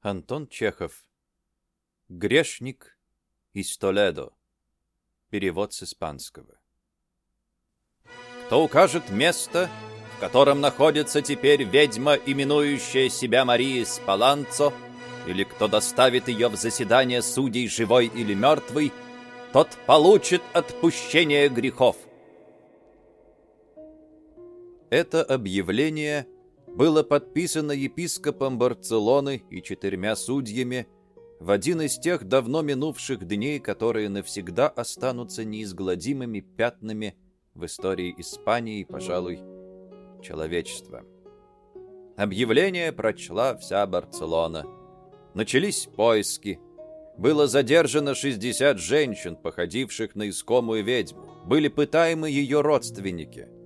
Антон Чехов. Грешник из Толедо. Перевод с испанского. Кто укажет место, в котором находится теперь ведьма, именующая себя Марией Спаланцо, или кто доставит ее в заседание судей живой или мертвый, тот получит отпущение грехов. Это объявление – было подписано епископом Барселоны и четырьмя судьями в один из тех давно минувших дней, которые навсегда останутся неизгладимыми пятнами в истории Испании пожалуй, человечества. Объявление прочла вся Барселона. Начались поиски. Было задержано 60 женщин, походивших на искомую ведьму. Были пытаемы ее родственники –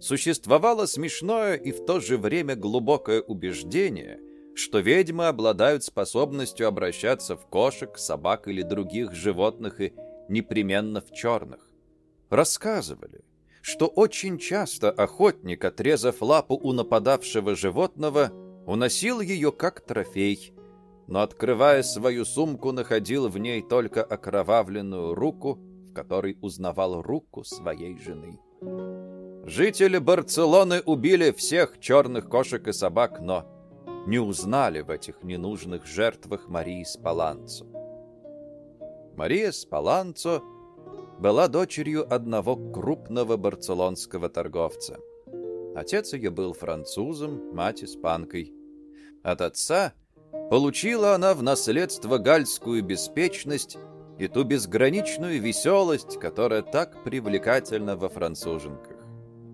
Существовало смешное и в то же время глубокое убеждение, что ведьмы обладают способностью обращаться в кошек, собак или других животных и непременно в черных. Рассказывали, что очень часто охотник, отрезав лапу у нападавшего животного, уносил ее как трофей, но, открывая свою сумку, находил в ней только окровавленную руку, в которой узнавал руку своей жены. Жители Барселоны убили всех черных кошек и собак, но не узнали в этих ненужных жертвах Марии Спаланцо. Мария Спаланцо была дочерью одного крупного барселонского торговца. Отец ее был французом, мать испанкой. От отца получила она в наследство гальскую беспечность и ту безграничную веселость, которая так привлекательна во француженках.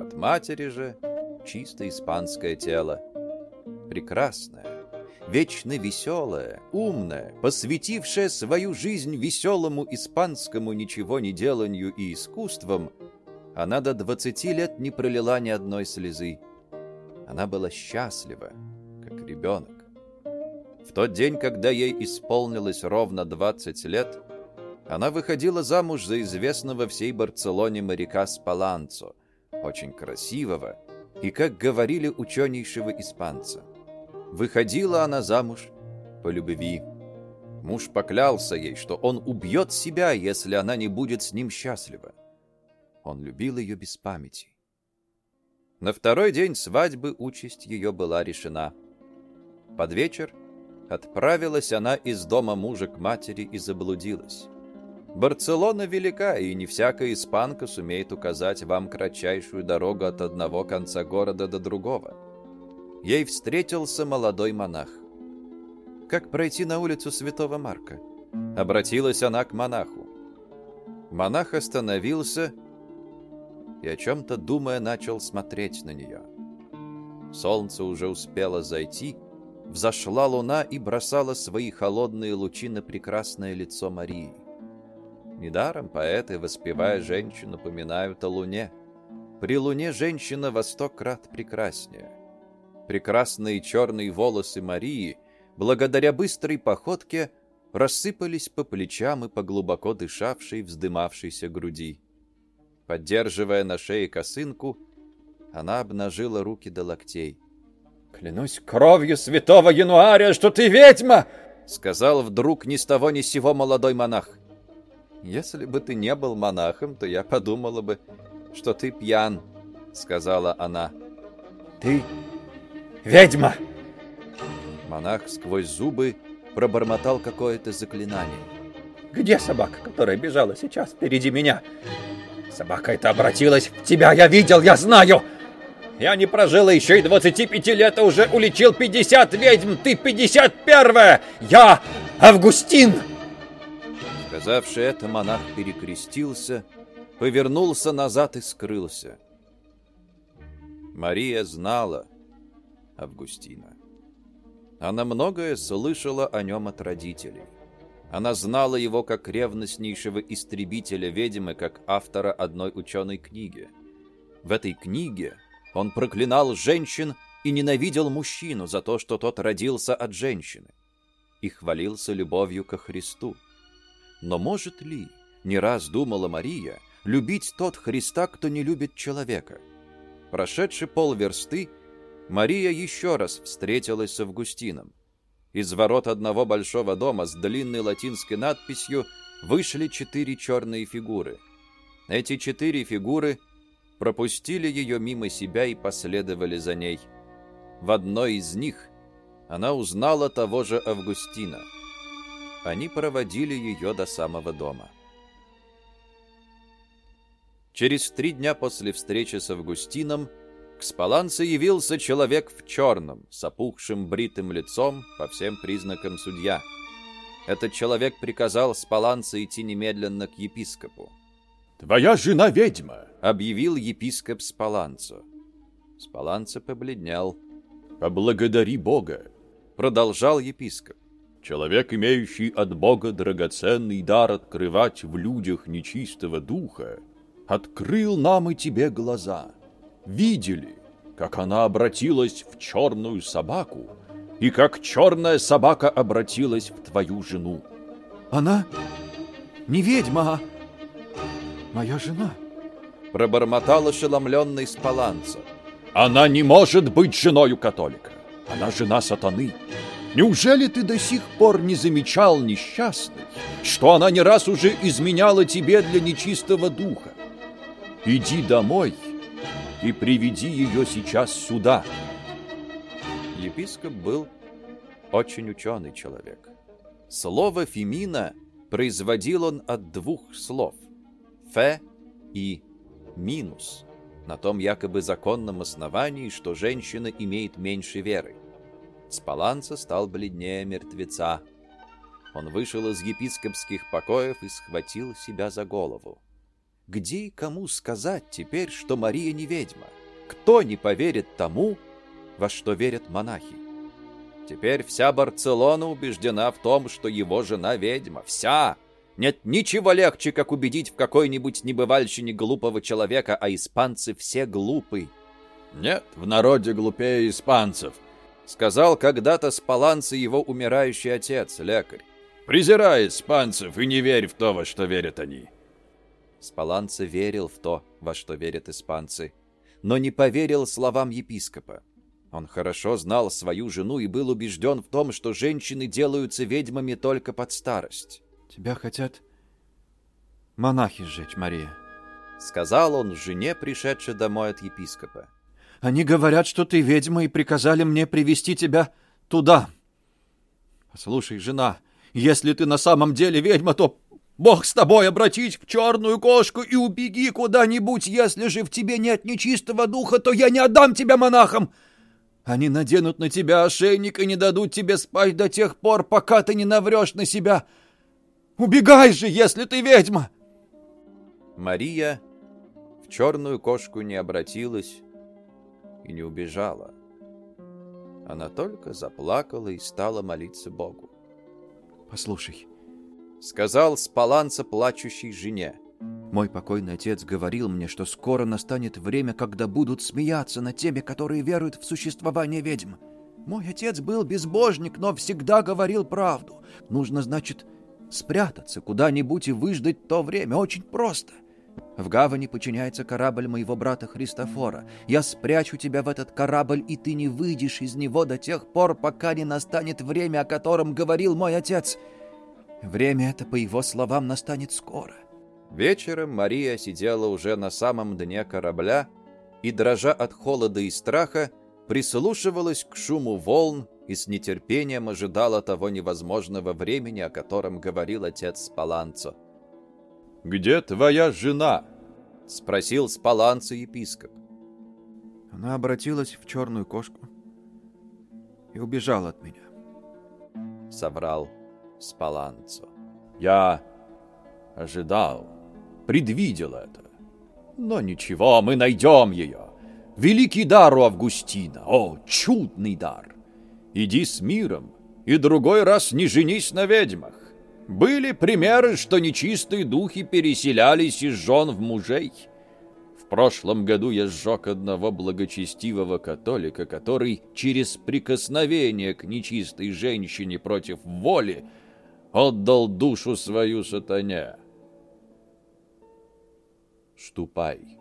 От матери же чисто испанское тело. Прекрасное, вечно веселое, умное, посвятившее свою жизнь веселому испанскому ничего не деланию и искусствам, она до двадцати лет не пролила ни одной слезы. Она была счастлива, как ребенок. В тот день, когда ей исполнилось ровно двадцать лет, она выходила замуж за известного всей Барселоне моряка Спаланцо – очень красивого и, как говорили ученейшего испанца. Выходила она замуж по любви. Муж поклялся ей, что он убьет себя, если она не будет с ним счастлива. Он любил ее без памяти. На второй день свадьбы участь ее была решена. Под вечер отправилась она из дома мужа к матери и заблудилась. Барселона велика, и не всякая испанка сумеет указать вам кратчайшую дорогу от одного конца города до другого. Ей встретился молодой монах. Как пройти на улицу Святого Марка? Обратилась она к монаху. Монах остановился и, о чем-то думая, начал смотреть на нее. Солнце уже успело зайти, взошла луна и бросала свои холодные лучи на прекрасное лицо Марии. Недаром поэты, воспевая женщину, поминают о луне. При луне женщина во сто крат прекраснее. Прекрасные черные волосы Марии, благодаря быстрой походке, рассыпались по плечам и по глубоко дышавшей, вздымавшейся груди. Поддерживая на шее косынку, она обнажила руки до локтей. «Клянусь кровью святого Януаря, что ты ведьма!» — сказал вдруг ни с того ни сего молодой монах. «Если бы ты не был монахом, то я подумала бы, что ты пьян», — сказала она. «Ты ведьма!» Монах сквозь зубы пробормотал какое-то заклинание. «Где собака, которая бежала сейчас впереди меня? Собака эта обратилась в тебя, я видел, я знаю!» Я не прожил еще и 25 лет, а уже уличил 50 ведьм, ты 51-я! Я Августин!» Сказавши это, монах перекрестился, повернулся назад и скрылся. Мария знала Августина. Она многое слышала о нем от родителей. Она знала его как ревностнейшего истребителя ведьмы, как автора одной ученой книги. В этой книге он проклинал женщин и ненавидел мужчину за то, что тот родился от женщины, и хвалился любовью ко Христу. Но может ли, не раз думала Мария, любить тот Христа, кто не любит человека? Прошедший полверсты, Мария еще раз встретилась с Августином. из ворот одного большого дома с длинной латинской надписью вышли четыре черные фигуры. Эти четыре фигуры пропустили ее мимо себя и последовали за ней. В одной из них она узнала того же Августина. Они проводили ее до самого дома. Через три дня после встречи с Августином к Спаланце явился человек в черном, с опухшим бритым лицом, по всем признакам судья. Этот человек приказал Спаланце идти немедленно к епископу. «Твоя жена ведьма!» — объявил епископ Спаланцо. Спаланце побледнел. «Поблагодари Бога!» — продолжал епископ. «Человек, имеющий от Бога драгоценный дар открывать в людях нечистого духа, открыл нам и тебе глаза» видели, как она обратилась в черную собаку и как черная собака обратилась в твою жену. Она не ведьма, а моя жена. Пробормотал ошеломленный Спаланца. Она не может быть женою католика. Она жена сатаны. Неужели ты до сих пор не замечал, несчастный, что она не раз уже изменяла тебе для нечистого духа? Иди домой и приведи ее сейчас сюда. Епископ был очень ученый человек. Слово «фемина» производил он от двух слов «фе» и «минус», на том якобы законном основании, что женщина имеет меньше веры. Спаланца стал бледнее мертвеца. Он вышел из епископских покоев и схватил себя за голову. Где и кому сказать теперь, что Мария не ведьма? Кто не поверит тому, во что верят монахи? Теперь вся Барселона убеждена в том, что его жена ведьма. Вся! Нет ничего легче, как убедить в какой-нибудь небывальщине глупого человека, а испанцы все глупы. Нет в народе глупее испанцев, сказал когда-то с паланца его умирающий отец, лекарь. Презирай испанцев и не верь в то, во что верят они. Спаланца верил в то, во что верят испанцы, но не поверил словам епископа. Он хорошо знал свою жену и был убежден в том, что женщины делаются ведьмами только под старость. «Тебя хотят монахи сжечь, Мария», — сказал он жене, пришедшей домой от епископа. «Они говорят, что ты ведьма, и приказали мне привести тебя туда. Послушай, жена, если ты на самом деле ведьма, то Бог с тобой, обратись в черную кошку и убеги куда-нибудь. Если же в тебе нет нечистого духа, то я не отдам тебя монахам. Они наденут на тебя ошейник и не дадут тебе спать до тех пор, пока ты не наврешь на себя. Убегай же, если ты ведьма!» Мария в черную кошку не обратилась и не убежала. Она только заплакала и стала молиться Богу. «Послушай, — сказал Спаланца плачущей жене. «Мой покойный отец говорил мне, что скоро настанет время, когда будут смеяться над теми, которые веруют в существование ведьм. Мой отец был безбожник, но всегда говорил правду. Нужно, значит, спрятаться куда-нибудь и выждать то время. Очень просто. В гавани подчиняется корабль моего брата Христофора. Я спрячу тебя в этот корабль, и ты не выйдешь из него до тех пор, пока не настанет время, о котором говорил мой отец». Время это, по его словам, настанет скоро. Вечером Мария сидела уже на самом дне корабля и, дрожа от холода и страха, прислушивалась к шуму волн и с нетерпением ожидала того невозможного времени, о котором говорил отец Спаланцо. «Где твоя жена?» — спросил Спаланцо епископ. Она обратилась в черную кошку и убежала от меня. Соврал Спаланцо. Я ожидал, предвидел это. Но ничего, мы найдем ее. Великий дар у Августина. О, чудный дар. Иди с миром, и другой раз не женись на ведьмах. Были примеры, что нечистые духи переселялись из жен в мужей. В прошлом году я сжег одного благочестивого католика, который через прикосновение к нечистой женщине против воли отдал душу свою сатане. Ступай.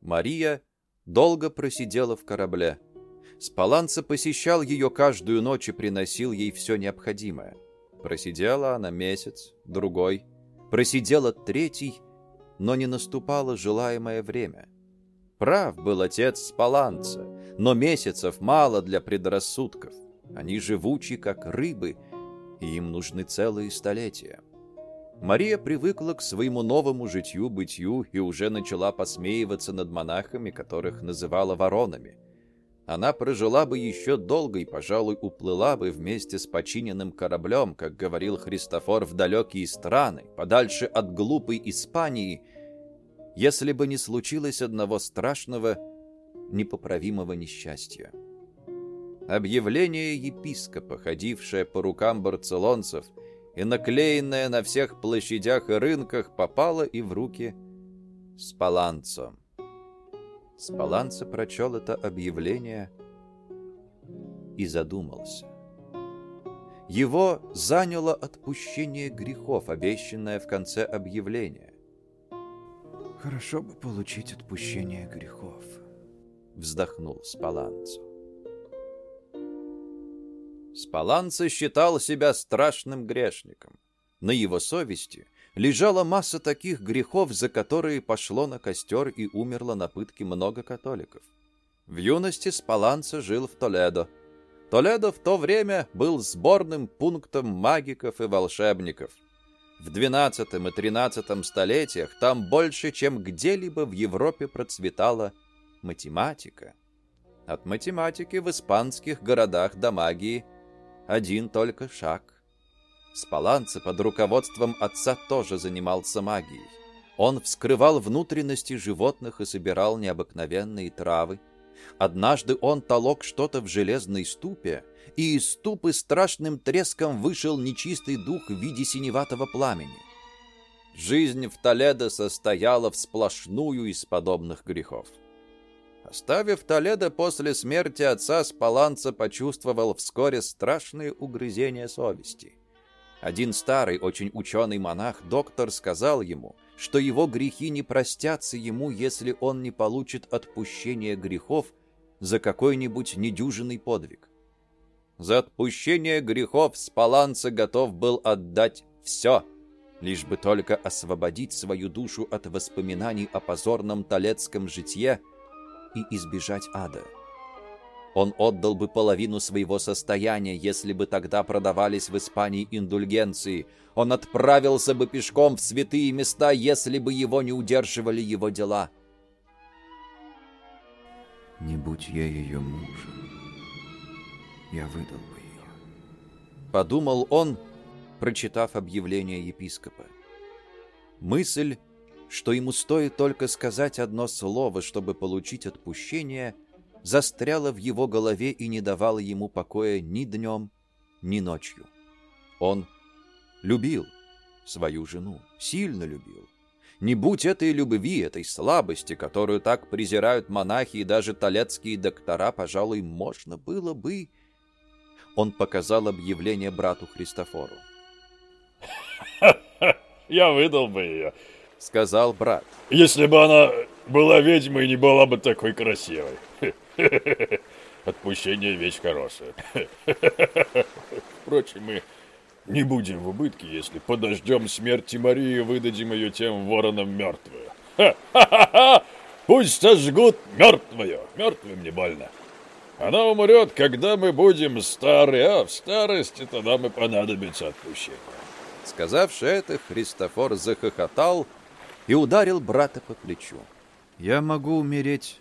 Мария долго просидела в корабле. Спаланца посещал ее каждую ночь и приносил ей все необходимое. Просидела она месяц, другой. Просидела третий, но не наступало желаемое время. Прав был отец Спаланца, но месяцев мало для предрассудков. Они живучи, как рыбы, и им нужны целые столетия. Мария привыкла к своему новому житью-бытию и уже начала посмеиваться над монахами, которых называла воронами. Она прожила бы еще долго и, пожалуй, уплыла бы вместе с починенным кораблем, как говорил Христофор, в далекие страны, подальше от глупой Испании, если бы не случилось одного страшного, непоправимого несчастья. Объявление епископа, ходившее по рукам барцелонцев и наклеенное на всех площадях и рынках, попало и в руки Спаланцо. Спаланцо прочел это объявление и задумался. Его заняло отпущение грехов, обещанное в конце объявления. «Хорошо бы получить отпущение грехов», — вздохнул Спаланцо. Спаланца считал себя страшным грешником. На его совести лежала масса таких грехов, за которые пошло на костер и умерло на пытке много католиков. В юности Спаланца жил в Толедо. Толедо в то время был сборным пунктом магиков и волшебников. В XII и XIII столетиях там больше, чем где-либо в Европе процветала математика. От математики в испанских городах до магии один только шаг. Спаланце под руководством отца тоже занимался магией. Он вскрывал внутренности животных и собирал необыкновенные травы. Однажды он толок что-то в железной ступе, и из ступы страшным треском вышел нечистый дух в виде синеватого пламени. Жизнь в Толедо состояла в сплошную из подобных грехов. Оставив Толедо после смерти отца, Спаланца почувствовал вскоре страшные угрызения совести. Один старый, очень ученый монах, доктор, сказал ему, что его грехи не простятся ему, если он не получит отпущение грехов за какой-нибудь недюжинный подвиг. За отпущение грехов Спаланца готов был отдать все, лишь бы только освободить свою душу от воспоминаний о позорном талецком житье – и избежать ада. Он отдал бы половину своего состояния, если бы тогда продавались в Испании индульгенции. Он отправился бы пешком в святые места, если бы его не удерживали его дела. Не будь я ее мужем, я выдал бы ее. Подумал он, прочитав объявление епископа. Мысль что ему стоит только сказать одно слово, чтобы получить отпущение, застряла в его голове и не давала ему покоя ни днем, ни ночью. Он любил свою жену, сильно любил. Не будь этой любви, этой слабости, которую так презирают монахи и даже талецкие доктора, пожалуй, можно было бы... Он показал объявление брату Христофору. «Я выдал бы ее сказал брат. Если бы она была ведьмой, не была бы такой красивой. Отпущение вещь хорошая. Впрочем, мы не будем в убытке, если подождем смерти Марии и выдадим ее тем воронам мертвую. Пусть сожгут мертвую. Мертвым не больно. Она умрет, когда мы будем стары, а в старости тогда мы понадобится отпущение. Сказавши это, Христофор захохотал, и ударил брата по плечу. «Я могу умереть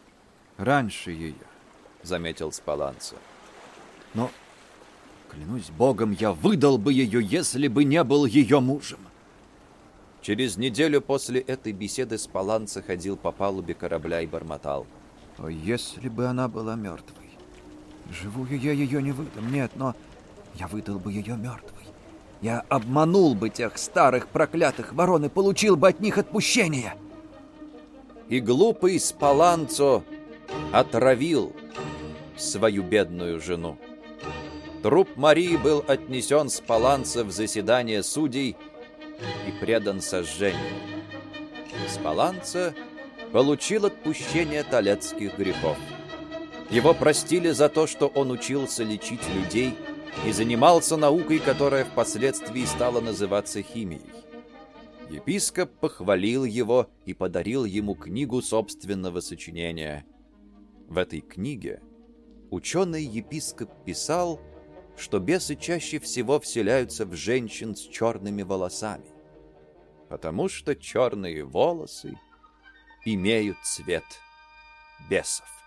раньше ее», — заметил Спаланца. «Но, клянусь богом, я выдал бы ее, если бы не был ее мужем». Через неделю после этой беседы Спаланца ходил по палубе корабля и бормотал. «О, если бы она была мертвой! Живую я ее не выдам, нет, но я выдал бы ее мертвой. Я обманул бы тех старых проклятых ворон и получил бы от них отпущение. И глупый Спаланцо отравил свою бедную жену. Труп Марии был отнесен с Паланца в заседание судей и предан сожжению. Спаланца получил отпущение талецких грехов. Его простили за то, что он учился лечить людей и занимался наукой, которая впоследствии стала называться химией. Епископ похвалил его и подарил ему книгу собственного сочинения. В этой книге ученый-епископ писал, что бесы чаще всего вселяются в женщин с черными волосами, потому что черные волосы имеют цвет бесов.